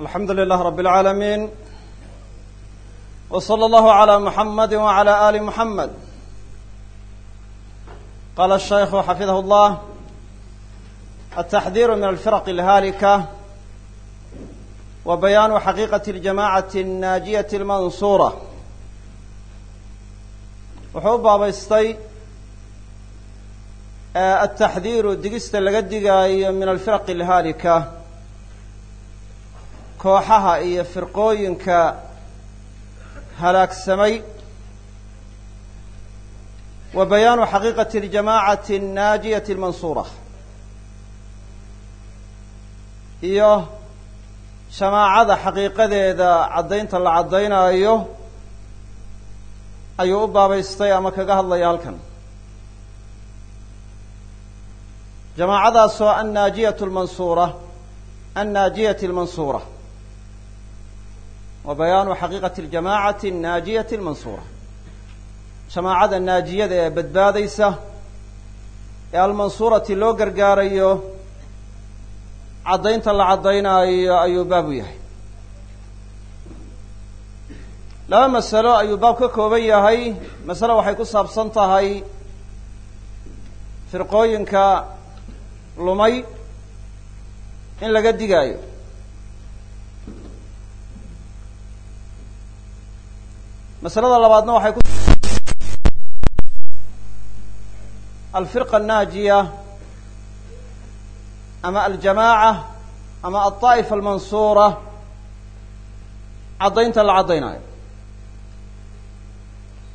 alxamdu lilah rab اlcaalamiin w slى اllahu عlى muxamadi wعlى ali muxamed qala الشhaykhu xafidah اllah التaxdiru min alfirq اlhaalika wa bayaanu xaqiiqaةi اljamacaةi الnaajiyaةi اlmansura wuxuu u baabaystay ataxdiiru digista laga digaayo min alfiraq اlhaalika kooxaha iyo firqooyinka halaagsamay wa bayaanu xaqiiqati اljamacati الnaajiyati اlmansuura iyo jamaacada xaqiiqadeeda caddaynta la caddaynaayo ayuu u baabaystay ama kaga hadlaya halkan jamaacadaasoo annaajiyatu lmansuura annaajiyati اlmansuura wa bayaanu xaqiiqati aljamaacati annaajiyati almansuura. Jamaacada naajiyada ee badbaadaysa ee almansuurati loo gargaarayo caddaynta la caddaynaayo ayuu baabu yahay. Laba masalo ayuu baab ka kooban yahay. Masale waxay ku saabsan tahay firqooyinka lumay in laga digaayo. Masalada labaadna waxay ku alfirqa annaajiya ama aljamaaca ama alطaa'ifa almansuura. Caddaynta la caddaynayo.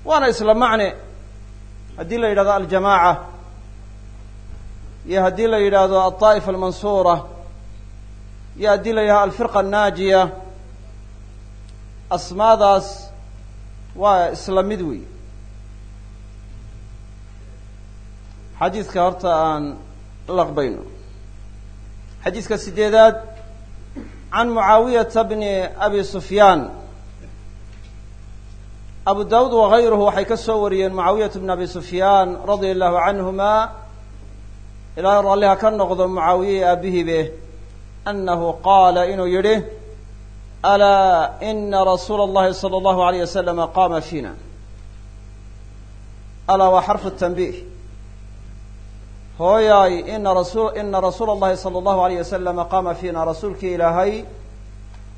Waana isla macne haddii la yidhahdo aljamaaca iyo haddii la yidhaahdo alطaa'ifa almansuura iyo haddii la yidhahdo alfirqa annaajiya waa isla mid wey xadiidka horta aan laqbayno. Xadiidka sideedaad can mucaawiyata bni abi sufyaan. Abu dawud wagayruhu waxay ka soo wariyeen mucaawiyata bni abi sufyaan radia allahu canhuma. Ilaahay ralliha ka noqdo mucaawiye aabihibe annahu qaala inuu yidhi alaa ina rasuula اllahi salى اllahu alayh waslama qaama fiina alaa waa xarfu tanbiih hooyaay ina rasu ina rasuula اllahi salى اllahu alayh wasalama qaama fiina rasuulkii ilaahay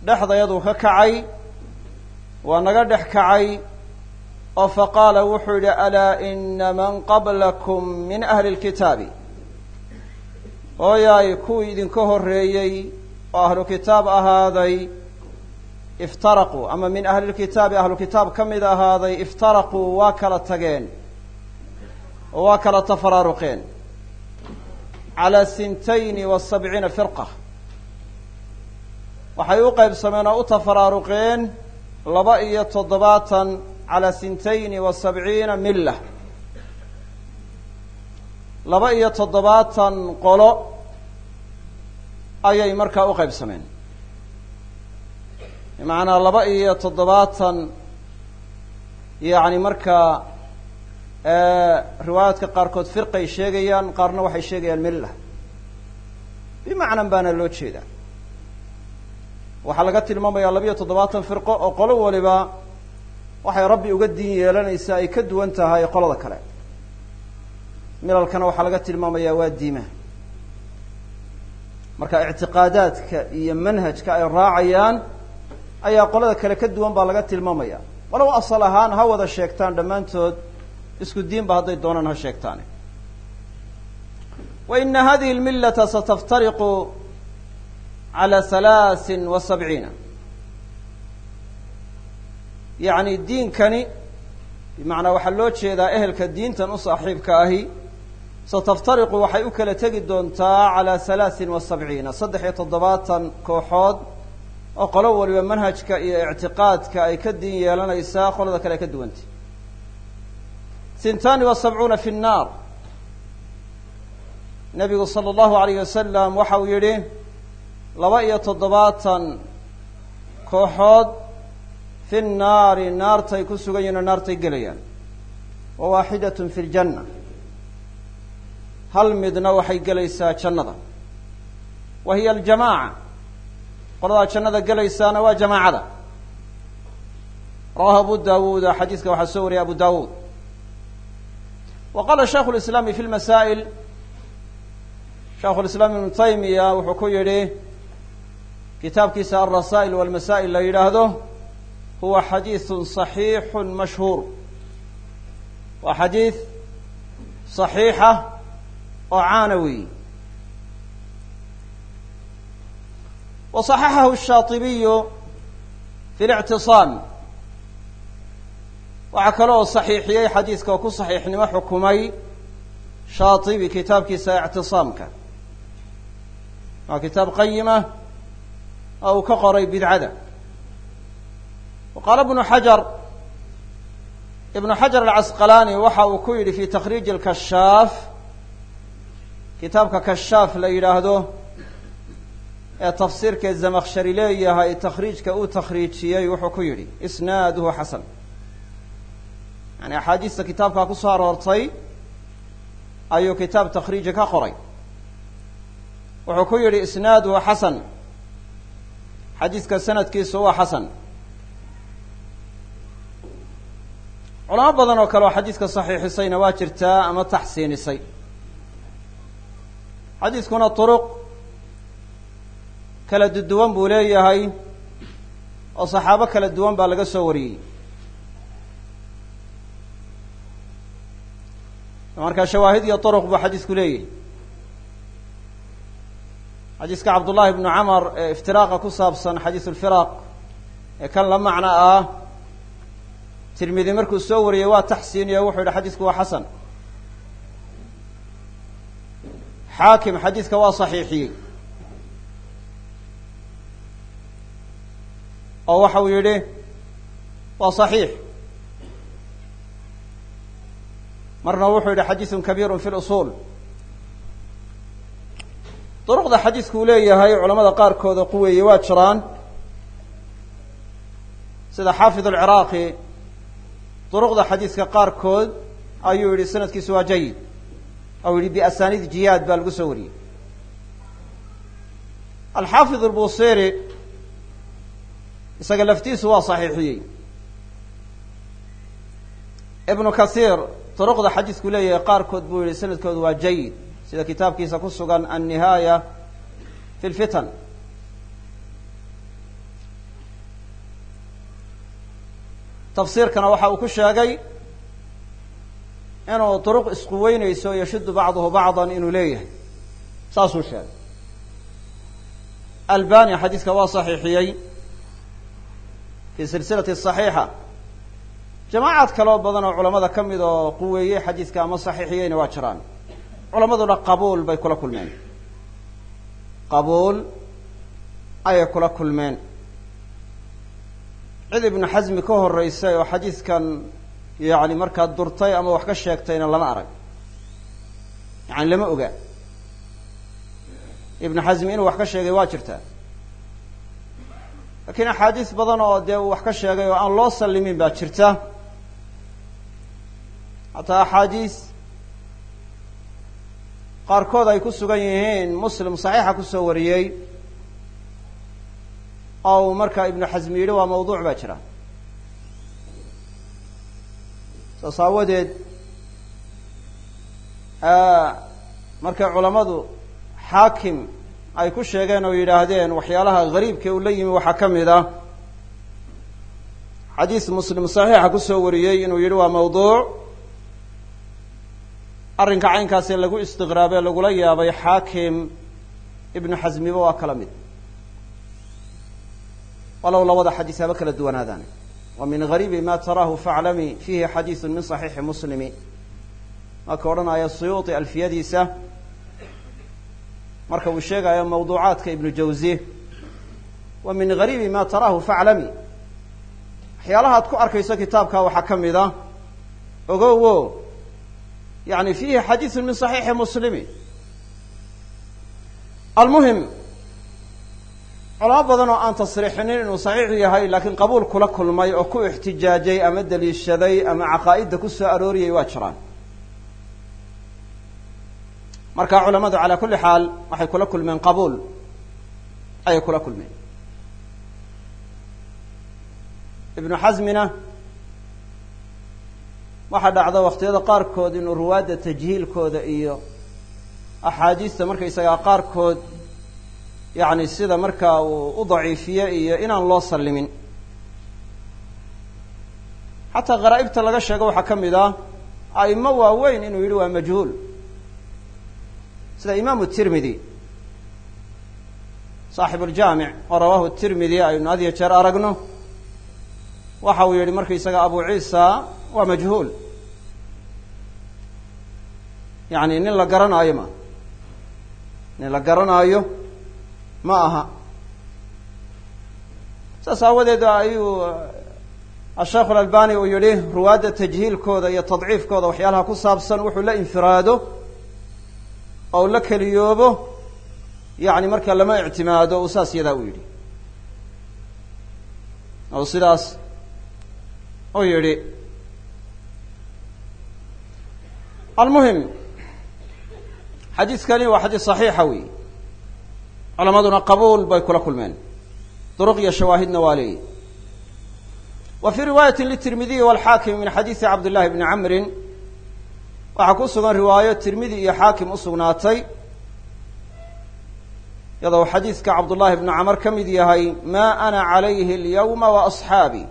dhexdayaduu ka kacay waa naga dhex kacay oo faqaala wuxuu yidhi alaa ina man qablakum min ahli اlkitaabi hooyaay kuwii idinka horreeyey oo ahlu kitaab ahaaday iftaraquu ama min ahli lkitaabi ahlu kitaab ka mid ahaaday iftaraquu waa kala tageen oo waa kala tafaraaruqeen calaa sintayni wa sabciina firqa waxay u qaybsameen oo u tafaraaruqeen laba iyo toddobaatan calaa sintayni wa sabciina milla laba iyo toddobaatan qolo ayay markaa u qaybsameen bimacnaa laba iyo toddobaatan yacni markaa riwaayaadka qaarkood firqay sheegayaan qaarna waxay sheegayaan milla bimacnan baana loo jeedaa. Waxaa laga tilmaamayaa laba iyo toddobaatan firqo oo qolo waliba waxay rabbi uga diin yeelanaysaa ay ka duwan tahay qolada kale. Milalkana waxaa laga tilmaamayaa waa diima marka ictiqaadaadka iyo manhajka ay raacayaan ayaa qolada kale ka duwan baa laga tilmaamaya. Walow asal ahaan ha wada sheegtaan dhammaantood isku diinba hadday doonaan ha sheegtaane wa ina hadihi lmillata sataftariqu cala halaasin wa sabciina. Yacni diinkani bimacnaa waxaa loo jeedaa ehelka diintan u saaxiibka ahi sataftariqu waxay u kala tegi doontaa calaa halaasin wa sabciina saddex iyo toddobaatan kooxood oo qolo waliba manhajka iyo ictiqaadka ay ka diin yeelanaysaa qolada kale ay ka duwantay sintaani wa sabcuuna fi nnaar. Nebigu sala allahu alayh wasalam waxa uu yidhi laba iyo toddobaatan kooxood fi nnaari naartay ku sugan yihiin oo naartay gelayaan. Wa waaxidatun fi ljanna hal midna waxay gelaysaa jannada. Wa hiya aljamaaca qoladaa jannada gelaysaana waa jamaacada. Rawahu abu dawuuda xadiiska waxaa soo wariyay abu dawuud wa qaala shaikhu lislaami fi lmasaa'il shaikhu lislaam ibnu taymiya wuxuu ku yidhi kitaabkiisa alrasaa'il walmasaa'il la yidhaahdo huwa xadiisun صaxiixu mashhuur. Waa xadiid صaxiixa oo caana wa صaxaxahu الshaatibiyu fi اlictiصaam waxaa kale oo صaxiixiyey xadiidka oo ku صaxiixnimo xukumay shaatibi kitaabkiisa ictiصaamka waa kitaab qayima oo uu ka qoray bidcada qaala ibnu xajar ibnu xajar alcasqalaani waxa uu ku yidhi fi takhriiji alkashaaf kitaabka kashaaf la yidhaahdo ee tafsiirka zamakshari leeyahay takhriijka uu takhriijiyey wuxuu ku yidhi isnaaduhu xasan. Yani axaadiista kitaabkaa ku soo aroortay ayuu kitaab takhriiji ka qoray. Wuxuu ku yidhi isnaaduhu xasan. Xadiiska sanadkiisu waa xasan. Culamo badan oo kale oo xadiiska saxiixisayna waa jirtaa ama taxsiinisay. Xadiiskuna turuq kala duwan buu leeyahay oo saxaabo kala duwan baa laga soo wariyey. Markaa shawaahid iyo turuq buu xadiisku leeyahay. Xadiiska cabdullahi bnu camar ee iftiraaqa ku saabsan xadiis ulfiraaq ee kan la macno ah tirmidi markuu soo wariyey waa taxsiiniye wuxuu yidhi xadiisku waa xasan. Xaakim xadiiska waa saxiixiyey oo waxa uu yidhi waa صaxiix marna wuxuu yidhi xadiiثun kabiiru fi اlusul duruqda xadiisku uu leeyahay culamada qaarkooda quweeye waa jiraan sida xaafid alciraaqi duruqda xadiiska qaarkood ayuu yihi sanadkiisu waa jayid ou yihi biasaniid jiyaad baa lagu soo wariyey alxaafid albusiri isaga laftiisu waa saxiixiyey. Ibnu kasiir duruqda xadiisku leeyahay qaarkood buu yihi sanadkoodu waa jayid sida kitaabkiisa ku sugan annihaaya fi lfitan tafsiirkana waxa uu ku sheegay inuu duruq isquweyneyso yashudu bacduhu bacdan inuu leeyahay. Saasuu sheegay. Albani xadiiska waa saxiixiyey fi silsilati صaxiixa jamaacad kaloo badan oo culamada ka mid oo quweeyey xadiiska ama saxiixiyeyna waa jiraan culamaduna qabuul bay kula kulmeen qabuul ayay kula kulmeen cid ibnu xasmi ka horeysay oo xadiiskan yani markaa durtay ama wax ka sheegtayna lama arag yani lama oga ibnu xasmi inuu wax ka sheegay waa jirtaa lakiin axaadiis badan oo dee uu wax ka sheegay oo aan loo sallimin baa jirta. Hataa axaadiis qaarkood ay ku sugan yihiin muslim saxiixa ku soo wariyey oo uu markaa ibnu xasmi yidhi waa mawduuc baa jira. Saas aawadeed markay culammadu xaakim ay ku sheegeen oo yidhaahdeen waxyaalaha gariibka uu la yimi waxaa ka mid ah. Xadiis muslim saxiixa ku soo wariyey inuu yidhi waa mawduuc. Arrinka caynkaasee lagu istiqraabee lagula yaabay xaakim ibnu xasmiba waa kala mid. Walow labada xadiis haba kala duwanaadaan. Wa min gariibi ma taraahu faclami fiihi xadiisu min صaxiixi muslimi. Marka odhanaya suyuuطi alfiyadiisa marka uu sheegayo mawduucaadka ibnu jawzi wa min gariibi ma taraahu faclami waxyaalaha ad ku arkayso kitaabka waxaa ka mid a ogowo yani fiihi xadiisu min صaxiixi muslimi. Almuhim culamo badan oo aan tasriixinin inuu saxiix yahay laakiin qabuul kula kulmay oo ku ixtijaajay ama daliishaday ama caqaa'idda ku soo arooriyay waa jiraan marka culamadu calaa kulli xaal waxay kula kulmeen qabuul. Ayay kula kulmeen. Ibnu xasmina waxaa dhacda waqtiyada qaarkood inuu ruwaadda tajhiilkooda iyo axaadiista markaysagaa qaarkood yacni sida markaa uu u daciifiye iyo inaan loo sallimin. Xataa kharaa'ibta laga sheego waxaa ka mid ah a'imo waaweyn inuu yidhi waa majhuul sida imaamu tirmidi saaxibu ljaamic oo rawaahu tirmidi aynu had iyo jeer aragno. Waxa uu yihi markaysaga abu ciisa waa majhuul. Yani nin la garanaayo ma nin la garanaayo ma aha. Saas aawadeed ayuu asheekh alalbani uu yihi ruwaadda tajhiilkooda iyo tadciifkooda waxyaalaha ku saabsan wuxuu la infiraado oo la keliyoobo yani marka lama ictimaado uu saas yadaa u yidhi. Ou sidaas u yidhi. Almuhim xadiidkani waa xadiis saxiixa wey culamaduna qabuul bay kula kulmeen. Duruq iyo shawaahidna waa leeyihi wa fii riwaayati litirmidiyi walxaakimi min xadiisi cabd llahi bni camrin waxaa ku sugan riwaayo tirmidi iyo xaakim u sugnaatay iyadoo xadiidka cabdullaahi bnu camar ka mid yahay maa ana calayhi alyawma wa asxaabii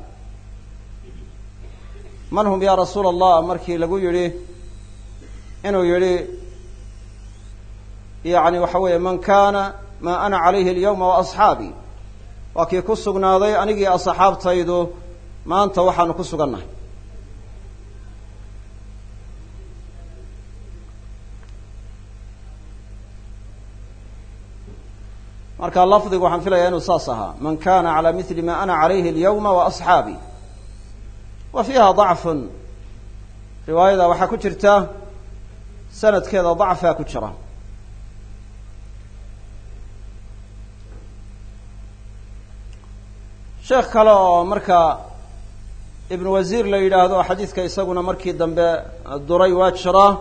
man hum ya rasuula allah markii lagu yidhi inuu yihi yani waxa weeye man kana maa ana calayhi alyawma wa asxaabii waa kii ku sugnaaday anigii asxaabtaydu maanta waxaanu ku sugannahay marka lafdigu waxaan filayaa inuu saas ahaa. Man kana calى mili ma ana calayhi alyawma wa asxaabii wa fiiha dacfun. Riwaayada waxaa ku jirta sanadkeeda dacfaa ku jira. Sheekh kale oo marka ibn wasiir la yidhaahdo xadiidka isaguna markii dambe duray waa jiraa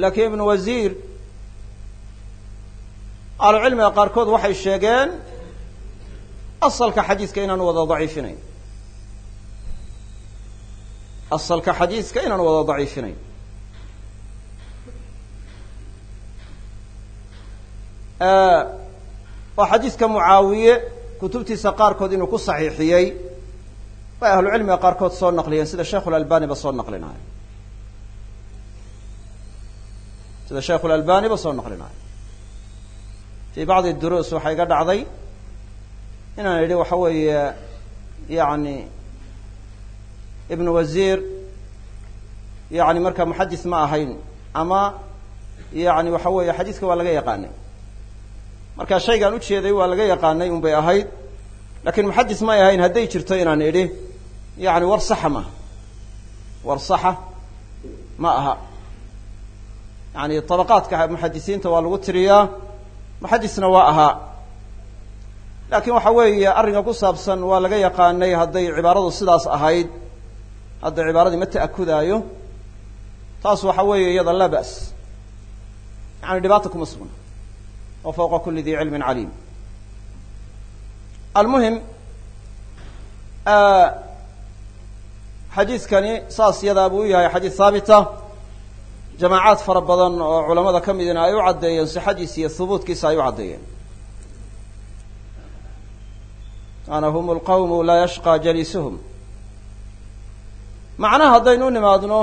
laakiin ibn wasiir ahlucilmiga qaarkood waxay sheegeen asalka xadiidka inaan wada daciifinayn. Asalka xadiidka inaan wada daciifinayn. Oo xadiidka mucaawiye kutubtiisa qaarkood inuu ku saxiixiyey bay ahlucilmiga qaarkood soo naqliyeen sida sheikhulalbani ba soo naqlinayo sida sheikhulalbani ba soo naqlinayo fii bacdi duruus waxaa iga dhacday inaan idhi waxa weeye yani ibnu wasiir yani marka muxadis ma ahayn ama yani waxa weeye xadiiska waa laga yaqaanay marka shaygaan ujeeday waa laga yaqaanay un bay ahayd laakiin muxadis may ahayn hadday jirto inaan idhi yani war saxa maaha war saxa ma aha yani tabaqaadka muxadisiinta waa lagu tiriyaa muxadisna waa ahaa laakiin waxa weeye arrinka ku saabsan waa laga yaqaanay hadday cibaaradu sidaas ahayd hadda cibaaradii ma ta'akudaayo taas waxa weeye iyada laa ba's yani dhibaata kuma sugna wa fawqa kuli di cilmin caliim. Almuhim xadiidkani saas yadaa buu yahay xadiis haabita jamaacaad fara badan oo culamada ka midina ay u caddeeyeen sixadiisa iyo hubuutkiisa ay u caddeeyeen. Ana hum lqawmu laa yashqى jaliisuhum macnaha haddaynu nimaadno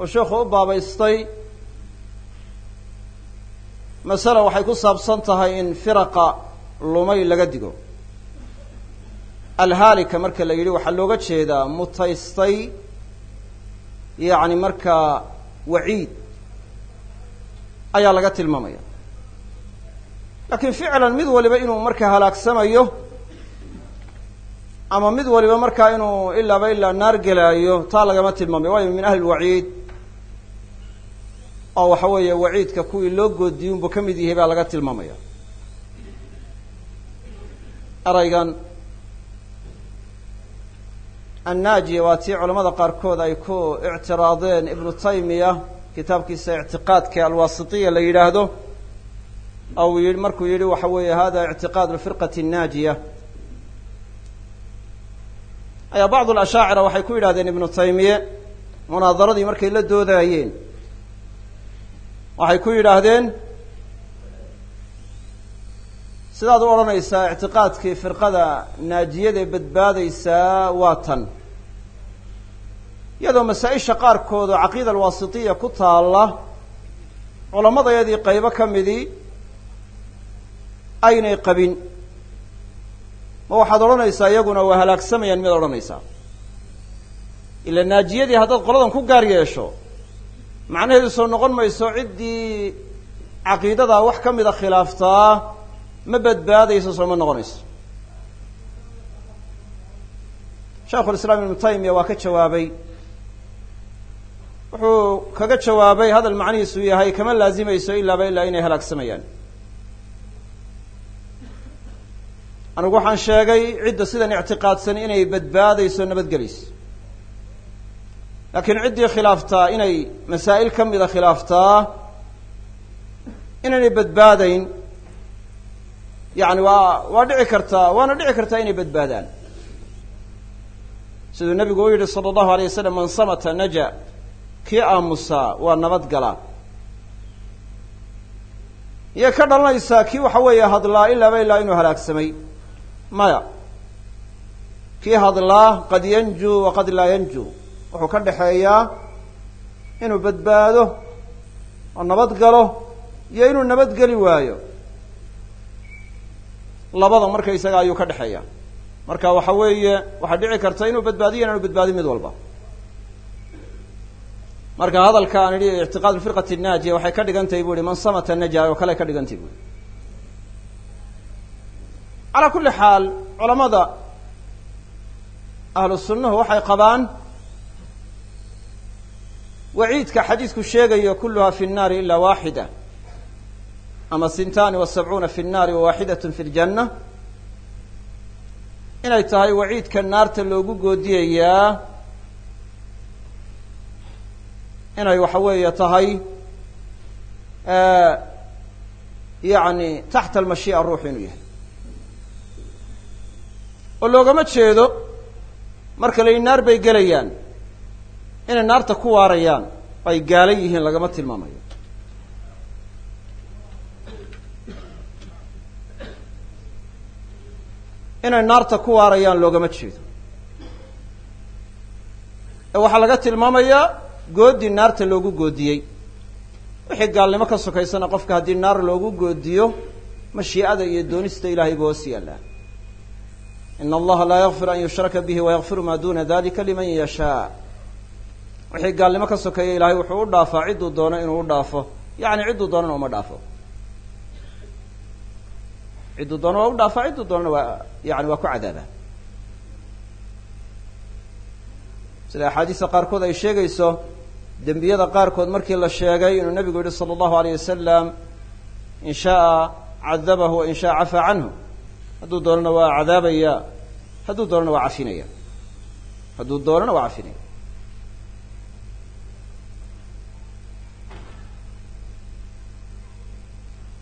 oo sheikhu u baabaystay masale waxay ku saabsan tahay in firaqa lumay laga digo. Alhaalika marka la yidhi waxaa looga jeedaa mutaystay yacni markaa waciid ayaa laga tilmaamaya. Laakiin ficlan mid waliba inuu marka halaagsamayo ama mid waliba markaa inuu ilaaba ilaa naar gelaayo taa lagama tilmaamayo waayo min ahli lwaciid oo waxa weeye waciidka kuwii loo goodiyunbu ka mid yahay baa laga tilmaamaya. Eraygan annaajiya waa tii culamada qaarkood ay ku ictiraadeen ibnu taymiya kitaabkiisa ictiqaadka alwaasitiya la yidhaahdo ou yi markuu yidhi waxa weeye hada ictiqaad lfirqati annaajiya. Ayaa bacdu waxay ku yidhahdeen ibn taymiye munaadaradii markay la doodaayeen waxay ku yidhaahdeen sidaad u odhanaysaa ictiqaadkii firqada naajiyada ee badbaadaysaa waa tan. Iyadoo masaa-isha qaarkood oo caqiida alwaasitiya ku taalla culamadayadii qaybo ka midii aynay qabin. Ma waxaad odhanaysaa iyaguna waa halaagsamayaan miyaad odhanaysaa. Ila naajiyadii haddaad qoladan ku gaar yeesho macnaheedu soo noqon mayso ciddii caqiidadaa wax ka mida khilaaftaa ma badbaadayso soo ma noqonayso. Shaikhulislaam ibnu taymiya waa ka jawaabay. Wuxuu kaga jawaabay hadal macnihiisu yahay kama laazimayso ilaaba ilaa inay halaagsamayaan. Anigu waxaan sheegay cidda sidan ictiqaadsan inay badbaadayso nabadgelayso laakiin ciddii khilaaftaa inay masaa'il ka mida khilaaftaa inaynay badbaadayn yani waa waa dhici kartaa waana dhici kartaa inay badbaadaan. Siduu nabigu u yihi sala allahu alay wasalam man samata naja kii aamusaa waa nabad galaa iyay ka dhalanaysaa kii waxa weeye hadlaa ilaaba ilaa inuu halaagsamay. Maya. Kii hadlaa qad yanjuu wa qad laa yanjuu wuxuu ka dhexeeyaa inuu badbaado oo nabad galo iyo inuu nabadgeli waayo labada markaysaga ayuu ka dhexeeya. Marka waxa weeye waxaa dhici karta inuu badbaadiyo inaanu badbaadin mid walba. Marka hadalka aan idhi ictiqaad firqati naajiya waxay ka dhigan tahay bu ihi man samata naja oo kale ka dhigan tahay bu i calaa kulli xaal culamada ahlu sunnuhu waxay qabaan waciidka xadiidku sheegayo kulluha fi nnaari ila waaxida ama sintani wa sabcuuna fi nnaari wa waaxidat fi ljanna inay tahay waciidka naarta loogu goodiyayaa inay waxa weeye tahay yani taxta almashii'a ruuxu inuu yahay oo loogama jeedo marka la naar bay gelayaan inay naarta ku waarayaan ay gaala yihiin lagama tilmaamayo inay naarta ku waarayaan loogama jeedo. Ee waxaa laga tilmaamayaa goodi naarta loogu goodiyey. Wixii gaalnimo ka sokaysana qofka haddii naar loogu goodiyo mashii'ada iyo doonista ilahay buu hoos yaallaa ina allaha laa yakfir an yushraka bihi wayakfiru maa duna dalika liman yashaa. Wixii gaalnimo ka sokeeya ilahay wuxuu u dhaafaa cidduu doono inuu u dhaafo. Yacni cidduu doonana uma dhaafo cidduu doono waa u dhaafaa cidduu doonana waa yani waa ku cadaabaa sida axaadiista qaarkood ay sheegayso dembiyada qaarkood markii la sheegay inuu nabigu yihi sala allahu alayh wasalam in shaaa cadabahu wa in shaa cafaa canhu. Hadduu doonana waa cadaabaya hadduu doonana waa cafinaya. Hadduu doonana waa cafinaya.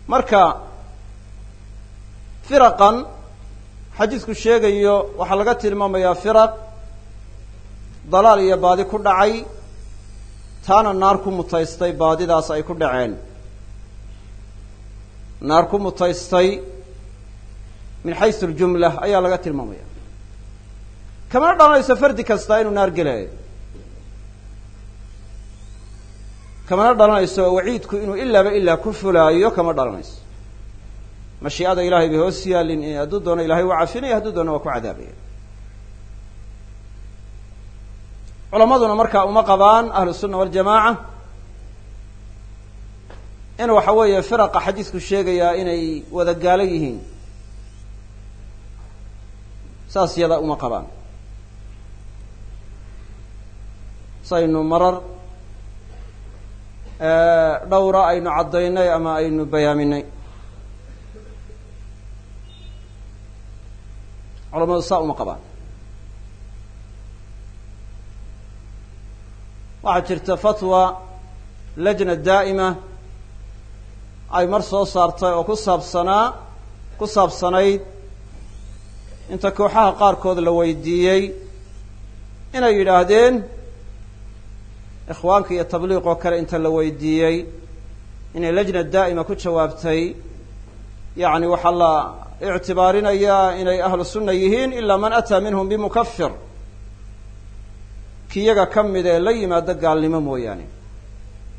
Marka firaqan xadiidku sheegayo waxaa laga tilmaamayaa firaq dalaal iyo baadi ku dhacay taana naar ku mutaystay baadidaas ay ku dhaceen. Naar ku mutaystay min xaysu aljumla ayaa laga tilmaamaya kamana dhalanayso fardi kasta inuu naar gelayo. Kamana dhalanayso waciidku inuu ilaaba ilaa ku fulaayo kama dhalanayso mashiicada ilahay bay hoos yaalin hadduu doono ilahay waa cafinaya hadduu doono waa ku cadaabaya. Culamaduna markaa uma qabaan ahlu sunna waljamaaca in waxa weeye firaqa xadiidku sheegayaa inay wada gaalo yihiin. Saas yada uma qabaan. Saynu marar dhowra aynu caddaynay ama aynu bayaaminay culamadu saa uma qabaan. Waxaa jirta fatwa lajna daa'ima ay mar soo saartay oo ku saabsanaa ku saabsanayd inta kooxaha qaarkood la weydiiyey inay yidhaahdeen ikhwaanka iyo tabliiq oo kale inta la weydiiyey inay lajna daa'ima ku jawaabtay. Yacni waxaa la ictibaarinayaa inay ahlu sunna yihiin ilaa man ataa minhum bimukafir kiyaga ka mid ee la yimaado gaalnimo mooyaane.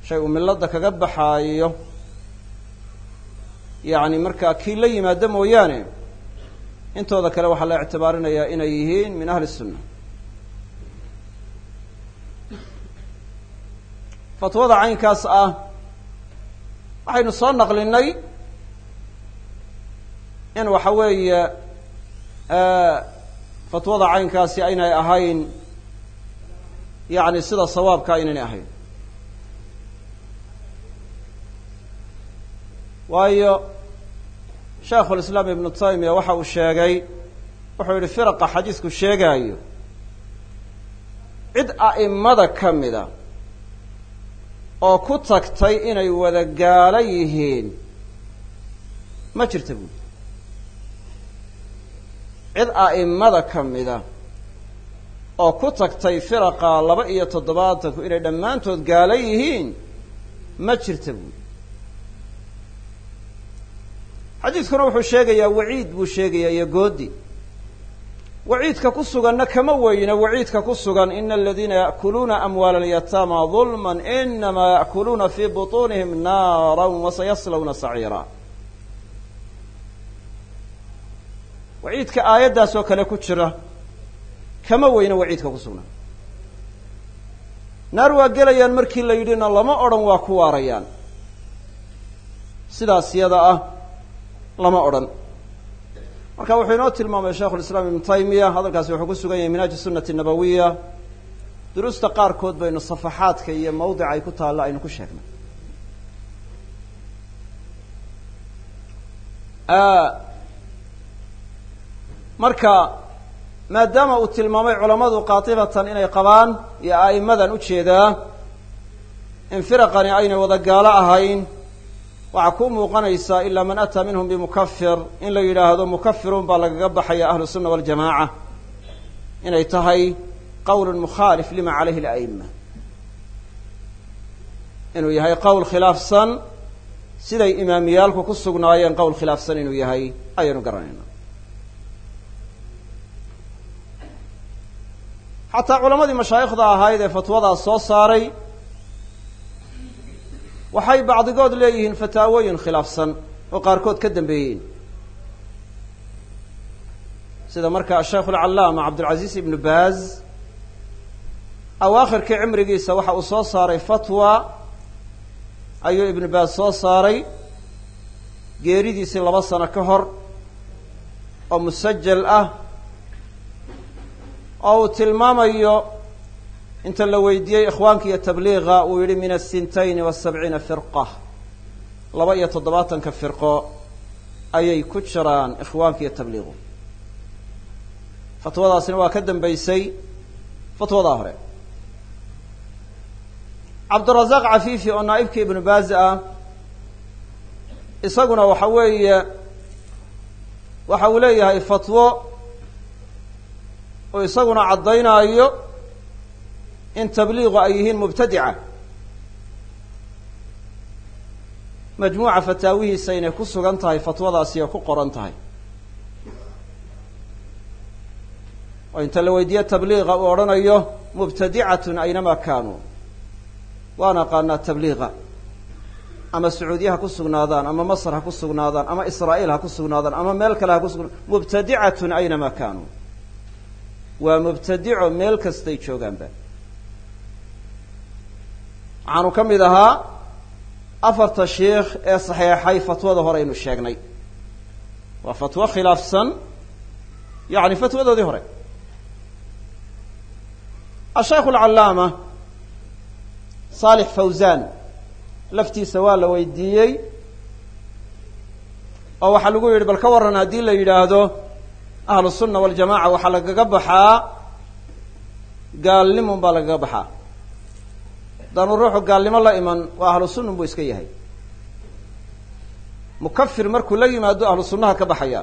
Shay uu milladda kaga baxaayo. Yacni markaa kii la yimaado mooyaane intooda kale waxaa la ictibaarinayaa inay yihiin min ahli sunna fatwada caynkaas ah waxaynu soo naqlinay in waxa weeye fatwada caynkaasi aynay ahayn yacni sida sawaabka aynay ahayn. Waayo shaikhu lislaam ibnu taymiya waxa uu sheegay wuxuu yihi firaqa xadiisku sheegaayo cid a'imada ka mida oo ku tagtay inay wada gaalo yihiin ma jirta buuli cid a'imada ka mida oo ku tagtay firaqa laba iyo toddobaatanku inay dhammaantood gaalo yihiin ma jirta buuli xadiidkuna wuxuu sheegayaa waciid buu sheegayaa iyo goodi waciidka ku suganna kama weyna waciidka ku sugan ina aladiina ya'kuluuna amwaala alyataama dulman inamaa ya'kuluuna fii butuunihim naara wasayaslawna saciira waciidka aayaddaas oo kale ku jira kama weyna waciidka ku sugnaa naar waa gelayaan markii la yidhina lama odhan waa ku waarayaan. Sidaas yada ah lama odhan. Marka wuxuu inoo tilmaamay sheikhu lislaam ibnu taymiya hadalkaasi wuxuu ku sugan yahay minhaaji sunnati nabawiya duruusta qaarkood baynu safaxaadka iyo mawdica ay ku taalla aynu ku sheegnay marka maadaama uu tilmaamay culammadu qaatibatan inay qabaan iyo a'immadan u jeedaa in firaqani aynay wada gaalo ahayn waxaa ku muuqanaysaa ilaa man ataa minhum bimukafir in la yidhaahdo mukafirun baa lagaga baxaya ahlu sunna waljamaaca inay tahay qowlun mukhaalif lima calayhi ala'ima inuu yahay qowl khilaafsan siday imaamiyaalku ku sugnaayeen qowl khilaafsan inuu yahay ayaynu garanayna xataa culamadii mashaayikhda ahayd ee fatwadaas soo saaray waxay bacdigood leeyihiin fataawooyin khilaafsan oo qaarkood ka dambeeyeen. Sida marka asheikh alcallaama cabdulcaziiz ibnu baaz awaakhirkii cimrigiisa waxa uu soo saaray fatwa ayuu ibnu baaz soo saaray geeridiisii laba sano ka hor oo musajal ah oo uu tilmaamayo inta la weydiiyey ikhwaanka iyo tabliiqa uu yihi min asintayn wasabciina firqa. Laba iyo toddobaatanka firqo ayay ku jiraan ikhwaanka iyo tabliiqu. Fatwadaasina waa ka dambeysay fatwadaa hore. Cabdirazaaq cafiifi oo naa'ibkii ibnu baaz ah isaguna waxa weeye waxa uu leeyahay fatwo oo isaguna caddaynaayo in tabliiqu ay yihiin mubtadica. Majmuuca fataawihiisa inay ku sugan tahay fatwadaasi oo ku qoran tahay. Oo inta la weydiiye tabliiqa uu odhanayo mubtadicatun aynamaa kaanuu waan aqaanaa tabliiqa. Ama sacuudiya ha ku sugnaadaan ama masr ha ku sugnaadaan ama israa'iil ha ku sugnaadaan ama meel kale ha ku sugna mubtadicatun aynamaa kaanuu waa mubtadico meel kastay joogaanba. Waxaanu ka mid ahaa afarta sheikh ee saxeexay fatwada hore aynu sheegnay. Waa fatwo khilaafsan yani fatwadoodii hore. Asheikh alcallaama saalix fawzan laftiisa waa la weydiiyey oo waxaa lagu yidhi bal ka warran haddii la yidhaahdo ahlu sunna waljamaca waxaa lagaga baxaa gaalnimun baa lagaga baxaa. Haddaanu ruuxu gaalnimo la iman waa ahlu sunnun buu iska yahay. Mukafir markuu la yimaado ahlu sunnaha ka baxaya.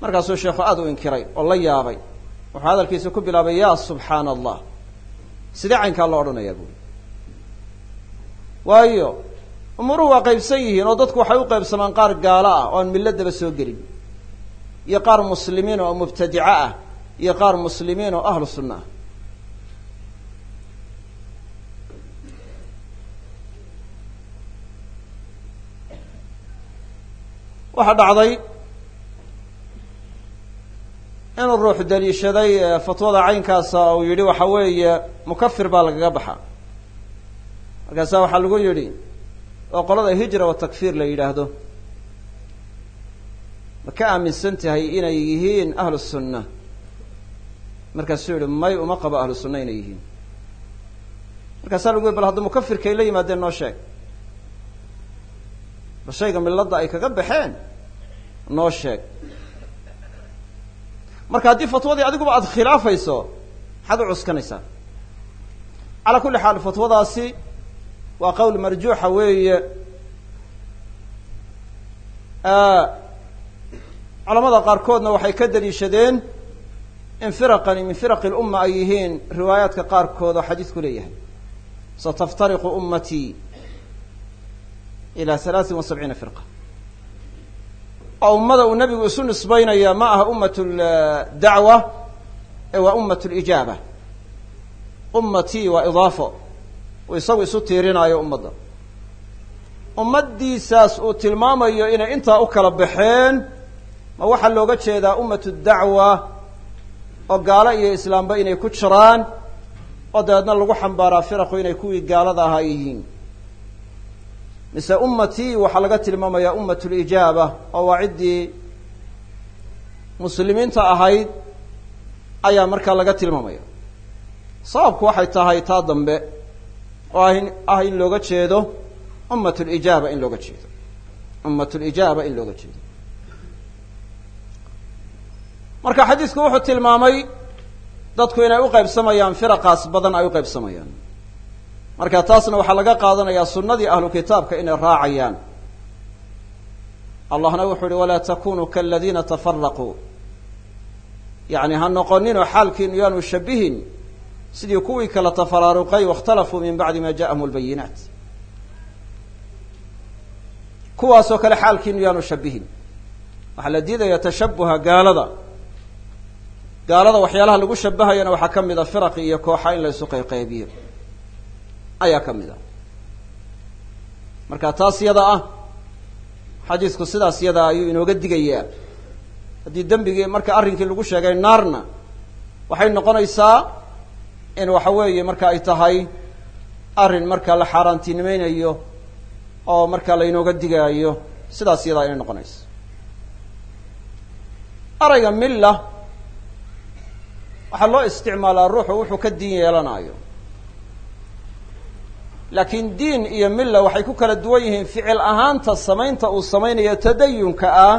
Markaasuu sheekhu aada u inkiray oo la yaabay. Wuxuu hadalkiisa ku bilaabay ya subxaana allah sidee caynkaa loo odhanayaa buuri waayo umuruhu waa qaybsan yihiin oo dadku waxay u qaybsamaan qaar gaalo ah oo aan milladaba soo gelin iyo qaar muslimiin oo mubtadico ah iyo qaar muslimiin oo ahlu sunna ah. Waxaa dhacday inuu ruux daliishaday fatwada caynkaasa uu yidhi waxa weeye mukafir baa lagaga baxa. Markaasa waxaa lagu yidhi oo qolada hijra wa takfiir la yidhaahdo ma ka aaminsan tahay inay yihiin ahlu sunna? Markaasuu yihi may uma qabo ahlu sunna inay yihiin. Markaasaa lagu yidhi bal hadda mukafirkay la yimaadeen noo sheeg. Bal shayga milladda ay kaga baxeen? Noo sheeg. Marka haddii fatwadii adiguba aada khilaafayso maxaad u cuskanaysaa? Calaa kulli xaal fatwadaasi waa qowl marjuuxa weeye culamada qaarkoodna waxay ka daliishadeen in firaqani min firaqi lumma ay yihiin riwaayaadka qaarkood oo xadiidku leeyahay. Sataftariqu ummatii ila halaatin wa sabciina firqa. Oo ummada uu nebigu isu nisbaynaya ma aha ummat dacwa ee waa ummat lijaaba ummatii waa idaafo. Uu isagu isu tiirinaayo ummadda. Ummaddiisaas uu tilmaamayo inay intaa u baxeen ma waxaa looga jeedaa ummatu dacwa oo gaalo iyo islaamba inay ku jiraan oo dabeedna lagu xambaaraa firaqu inay kuwii gaalada ahaa yihiin. Mise ummatii waxaa laga tilmaamayaa ummat lijaaba oo waa ciddii muslimiinta ahayd ayaa markaa laga tilmaamaya. Sababku waxay tahay taa dambe oo ah ah in looga jeedo ummat lijaaba in looga jeedo. Ummat lijaaba in looga jeedo marka xadiidku wuxuu tilmaamay dadku inay u qaybsamayaan firaqaas badan ay u qaybsamayaan. Marka taasna waxaa laga qaadanayaa sunnadii ahlu kitaabka inay raacayaan. Allahna wuxuu uhi walaa takunuu kaladiina tafaraquu yacni ha noqoninoo xaalkiinu yaanu shabihin sidii kuwii kala tafaraaruqay waاkhtalafuu min bacdi ma ja'ahum lbayinaat kuwaasoo kale xaalkiinu yaanu shabihin waxaa la diidaya tashabuha gaalada gaalada waxyaalaha lagu shabahayana waxaa ka mid a firaqi iyo kooxa in la isu qayqaybiyo ayaa ka mid a. Marka taas yada ah xadiisku sidaas yada ayuu inooga digayaa. Haddii dembigii marka arrinkii lagu sheegay naarna waxay noqonaysaa in waxa weeye marka ay tahay arrin marka la xaaraantinimaynayo oo marka laynooga digaayo. Sidaas yadaa inay noqonayso arayga milla waxaa loo isticmaalaa ruuxu wuxuu ka diin yeelanayo laakiin diin iyo milla waxay ku kala duwan yihiin ficil ahaanta samaynta uu samaynayo tadayunka ah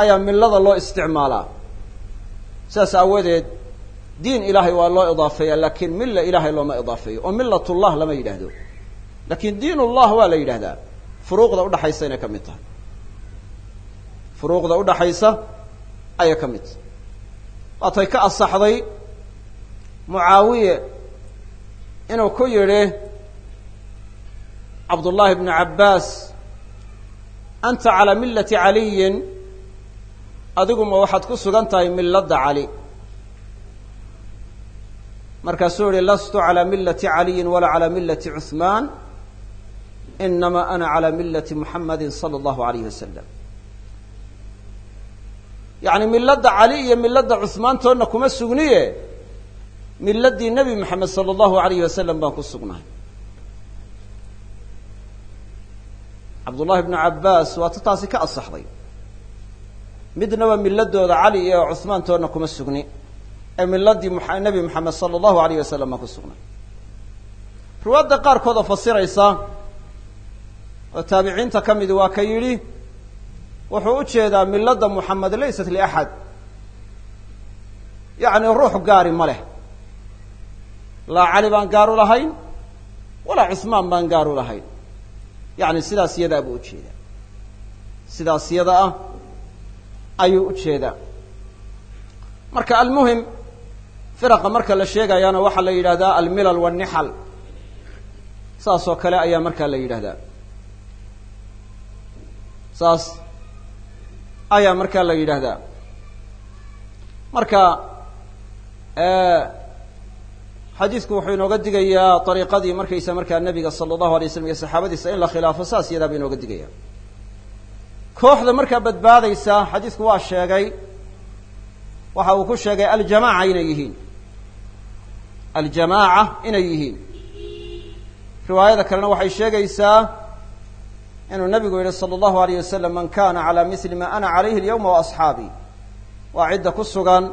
ayaa millada loo isticmaalaa. Sidaas aawadeed diin ilaahay waa loo idaafeeya laakiin milla ilaahay looma idaafeeyo oo millatullah lama yidhaahdo. Laakiin diin ullah waa la yidhahdaa furuuqda udhaxaysa inay ka mid tahay. Furuuqda udhaxaysa ayay ka mid tahay waatay ka asaxday mucaawiye inuu ku yidhi cabdullaahi bnu cabbaas anta calaa millati caliyin adiguma waxaad ku sugan tahay milladda cali. Markaasuu yihi lastu calaa millati caliyin walaa calaa millati cuhmaan inamaa ana calaa millati muxamadi sala allahu alayh wasalam yacni milladda cali iyo milladda cuhmaantoodna kuma sugniye. Milladdii nebi moxamed sala allahu alayh wasalam baan ku sugnahay. Cabdullahi bnu cabbaas waata taasi ka asaxday midnaba milladooda cali iyo cuhmaantoodna kuma sugni. Ee miladii nebi moxamed sala allahu alayh wasalam baan ku sugnay riwaadda qaarkood oo fasiraysa oo taabiciinta ka midi waa ka yidhi wuxuu u jeedaa milladda muxamed laysat liaxad yacni ruux gaari ma leh. Laa cali baan gaaru lahayn walaa cusmaan baan gaaru lahayn. Yacni sidaas iyadaa buu u jeedaa sidaas yada ah ayuu u jeedaa. Marka almuhim firaqa marka la sheegayaana waxaa la yidhahdaa almilal wannixal saas oo kale ayaa markaa la yidhahdaa saas ayaa markaa la yidhaahdaa. Marka xadiidku wuxuu inooga digayaa ariiqadii markaysa markaa nebiga sala allahu alay slam iyo saxaabadiisa in la khilaafo saas iyadaaba inooga digaya kooxda markaa badbaadaysa xadiidku waa sheegay waxa uu ku sheegay aljamaaca inay yihiin. Aljamaaca inay yihiin. Riwaayada kalena waxay sheegaysaa inuu nabigu yihi sala allahu alayh wasalam man kana calaa mili ma ana calayhi alyawma wa asxaabii. Waa cidda ku sugan.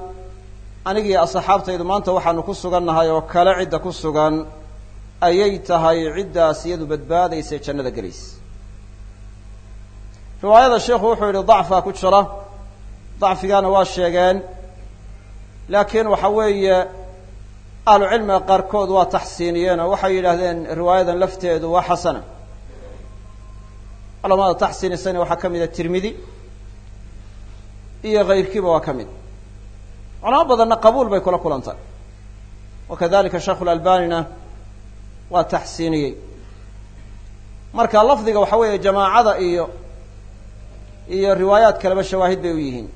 Anigii asxaabtaydu maanta waxaanu ku sugannahay oo kale cidda ku sugan ayay tahay ciddaas iyadu badbaadaysa jannada gelaysa riwaayada sheikhu wuxuu yihi dacfaa ku jira. Dacfigaana waa sheegeen. Laakiin waxa weeye ahlu cilmiga qaarkood waa taxsiiniyeen oo waxay yidhaahdeen riwaayadan lafteedu waa xasana culamada taxsiinisana waxaa ka mida tirmidi iyo kayrkiiba waa ka mid. Culamo badanna qabuul bay kula kulantay wa kadalika sheikhu lalbanina waa taxsiiniyey. Marka lafdiga waxa weeye jamaacada iyo iyo riwaayaad kaleba shawaahid bay u yihiin.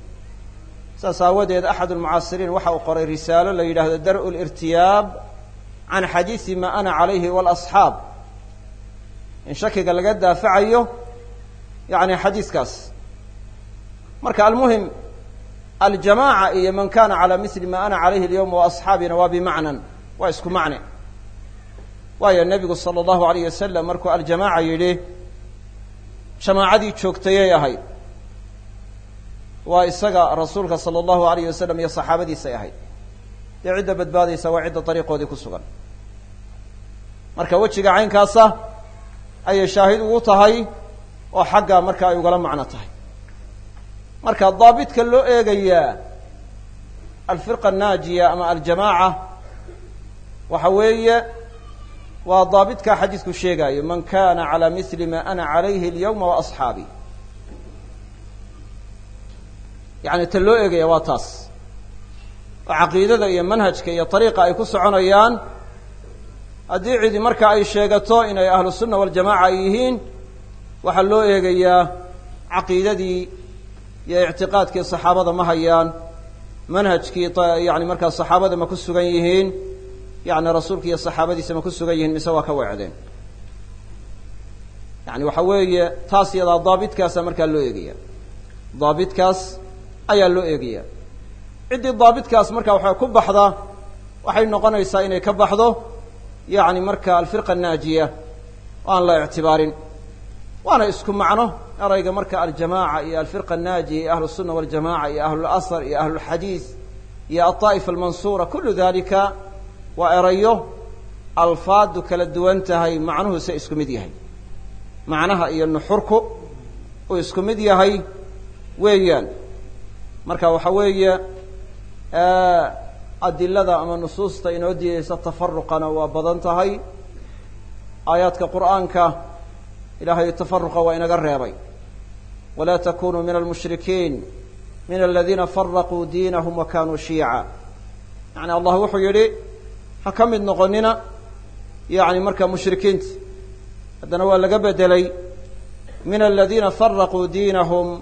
Saas aawadeed axad lmucaasiriin waxa uu qoray risaalo la yidhaahdo dar-u lirtiyaab can xadiisi ma ana calayhi walasxaab in shakiga laga daafacayo yani xadiiskaas. Marka almuhim aljamaaca iyo man kana calaa mili ma ana calayhi alyawma waasxaabina waa bimacnan waa isku macne. Waayo nebigu sala allahu alayh wasalam markuu aljamaaca yidhi jamaacadii joogtayay ahayd. Waa isaga rasuulka sala allahu alayh wasalam iyo saxaabadiisay ahayd. Dee cidda badbaadaysa waa cidda dariiqoodii ku sugan. Marka wejiga caynkaasa ayay shaahid ugu tahay oo xagga marka ay ugala macno tahay. Marka daabitka loo eegayaa alfirqa annaajiya ama aljamaaca waxa weeye waa daabitka xadiidku sheegaayo man kana calaa mili ma ana calayhi alyawma waasxaabii yani ta loo eegaya waa taas. Oo caqiidada iyo manhajka iyo ariiqa ay ku soconayaan haddii cidi marka ay sheegato inay ahlu sunna waljamaca yihiin waxaa loo eegayaa caqiidadii iyo ictiqaadkii saxaabada ma hayaan. Manhajkii yani markaa saxaabada ma ku sugan yihiin yani rasuulka iyo saxaabadiisa ma ku sugan yihiin mise waa ka weecdeen yani waxa weeye taas iyadaa daabitkaasa markaa loo eegaya daabitkaas ayaa loo eegaya ciddii daabitkaas marka waxaa ku baxda waxay noqonaysaa inay ka baxdo yani marka alfirqa annaajiya oo aan la ictibaarin waana isku macno erayga marka aljamaaca iyo alfirqa annaajiya iyo ahlu الsuna waljamaca iyo ahlulasr iyo ahlulxadiid iyo alطaa'ifa almansuura kullu dalika waa erayo alfaadu kala duwan tahay macnuhuse isku mid yahay macnaha iyo nuxurku uu isku mid yahay weeyaan marka waxa weeye adilada ama nusuusta inoo diideysa tafaruqana waa badan tahay aayaadka qur'aanka ilahay tafaruqa waa inaga reebay walaa takunuu min almushrikiin min aladiina faraquu diinahum wa kanuu shiica yani allah wuxuu yidhi ha ka mid noqonina yani marka mushrikiinta haddana waa laga bedelay min aladiina faraquu diinahum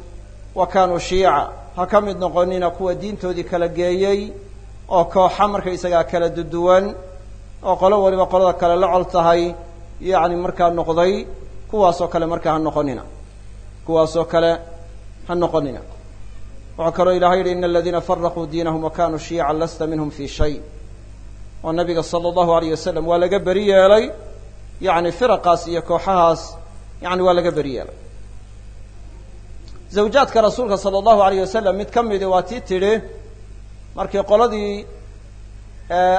wa kanuu shiica ha ka mid noqonina kuwa diintoodii kala geeyey oo kooxa markaysagaa kala duduwan oo qolo waliba qolada kale la col tahay yani markaa noqday kuwaasoo kale markaa ha noqonina. Kuwaasoo kale ha noqonina. Wuxuu kaloo ilahay yihi ina aladiina faraquu diinahum wa kanuu shiican lasta minhum fi shay. Oo nabiga sala allahu alayh wasalam waa laga beri yeelay yani firaqaas iyo kooxahaas yani waa laga beri yeelay. Zawjaadka rasuulka sala allahu alayh wasalam mid ka midi waa tii tidhi markii qoladii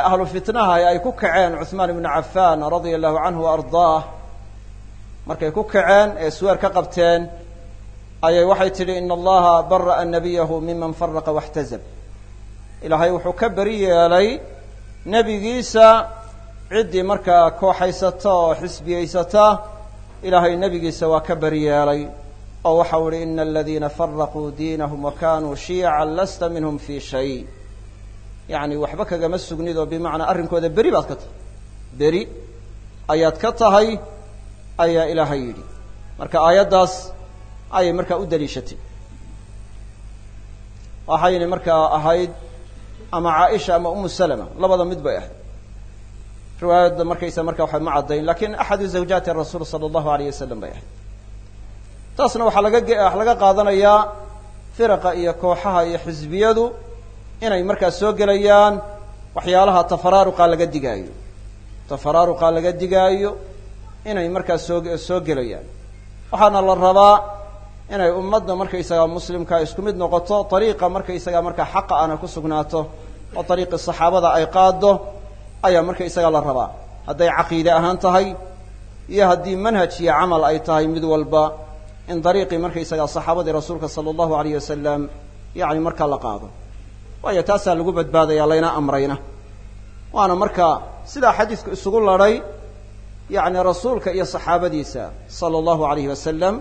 ahlu fitnaha ay ku kaceen cuثmaan ibnu cafan radia allahu canhu wa markay ku kaceen ee sweer ka qabteen ayay waxay tidhi ina allaha bara'a nabiyahu miman faraqa waxtazab ilaahay wuxuu ka beri yeelay nebigiisa ciddii markaa kooxaysata oo xisbiyeysata ilaahay nebigiisa waa ka beri yeelay oo waxau ihi ina aladiina faraquu diinahum wa kanuu lasta minhum fi shay. Yacni waxba kagama sugnid oo bimacnaa arrinkooda beri baad ka tahay. Beri ayaad ka tahay ayaa ilaahay yidhi. Marka aayaddaas ayay markaa u daliishatay. Waxayna markaa ahayd ama caaisha ama umu salama labada mid bay ahayd. Riwaayadda markaysa marka waxa ma caddayn laakiin axadu zawjaati rasuul sala allahu alayh wasalam bay ahayd. Taasna waxaa laga wax laga qaadanayaa firaqa iyo kooxaha iyo xisbiyadu inay markaa soo gelayaan waxyaalaha tafaraaruqa laga digaayo. Tafaraaruqa laga digaayo inay markaa soo soo gelayaan. Waxaana la rabaa inay ummadda markaysagaa muslimka isku mid noqoto ariiqa markaysagaa markaa xaqa ana ku sugnaato oo ariiqii saxaabada ay qaado ayaa markaysagaa la rabaa. Hadday caqiide ahaan tahay iyo haddii manhaj iyo camal ay tahay mid walba in dariiqii markaysagaa saxaabadii rasuulka sala allahu alayh wasalam yacni markaa la qaado. Waayo taasaa lagu badbaadaya layna amrayna. Waana markaa sidaa xadiidku isugu ladhay yacni rasuulka iyo saxaabadiisa sala allahu alayhi wasalam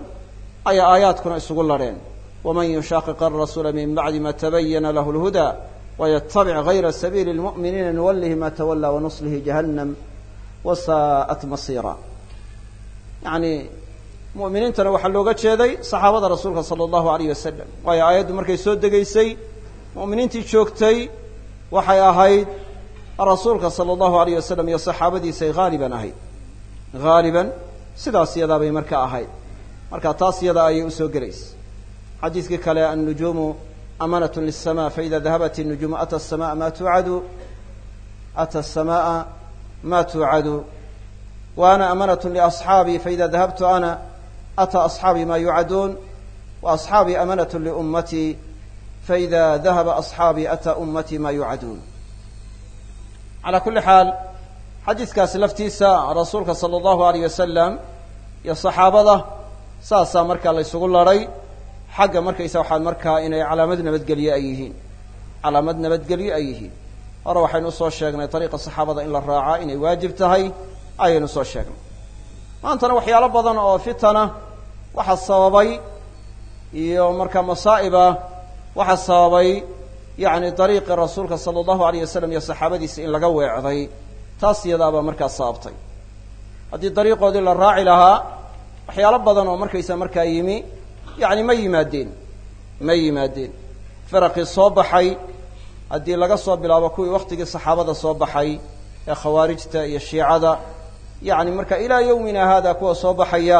ayaa aayaadkuna isugu ladheen waman yushaaqiq arasuula min bacdi ma tabayana lahu lhuda waytabic gayra sabiili lmu'miniina nuwallihi ma tawallaa wanuslihi jahannam wasaa'at masiira. Yacni mu'miniintana waxaa looga jeeday saxaabada rasuulka sala allahu alayh wasalam waayo aayaddu markay soo degaysay mu'miniintii joogtay waxay ahayd rasuulka sala allahu alayh wasalam iyo saxaabadiisay haaliban ahayd haaliban sidaas yadaa bay marka ahayd marka taas yada ayay usoo gelaysa xadiidkii kale annujuumu amanat lisama faida dahabat الnujuumu ata الsamaء ma tuucadu ata الsamaءa ma tuucadu wa ana amanat liasxaabii faida dahabtu ana ata asxaabii ma yuucaduun wa asxaabii amanat liummatii faida dahaba asxaabii ata ummatii ma yuucaduun calaa kuli xaal xadiidkaasi laftiisa rasuulka sala allahu alayh wasalam iyo saxaabada saasaa markaa la ysugu ladhay xagga markaysa waxaad markaa inay calaamad nabadgelye ay yihiin. Calaamad nabadgelye ay yihiin. Hore waxaynu u soo sheegnay dariiqa saxaabada in la raacaa inay waajib tahay ayaynu soo sheegnay. Maantana waxyaalo badan oo fitana waxaa sababay iyo markaa masaa'ibah waxaa sababay yacni dariiqii rasuulka sala allahu alayh wasalam iyo saxaabadiisa in laga weecday taas iyadaabaa markaa sababtay haddii dariiqoodii la raaci lahaa waxyaalo badan oo markaysa markaa yimi yacni ma yimaadeen ma yimaadeen. Firaqii soo baxay haddii laga soo bilaabo kuwii waktigii saxaabada soo baxay ee khawaarijta iyo shiicada yacni marka ilaa yawmina haada kuwa soo baxaya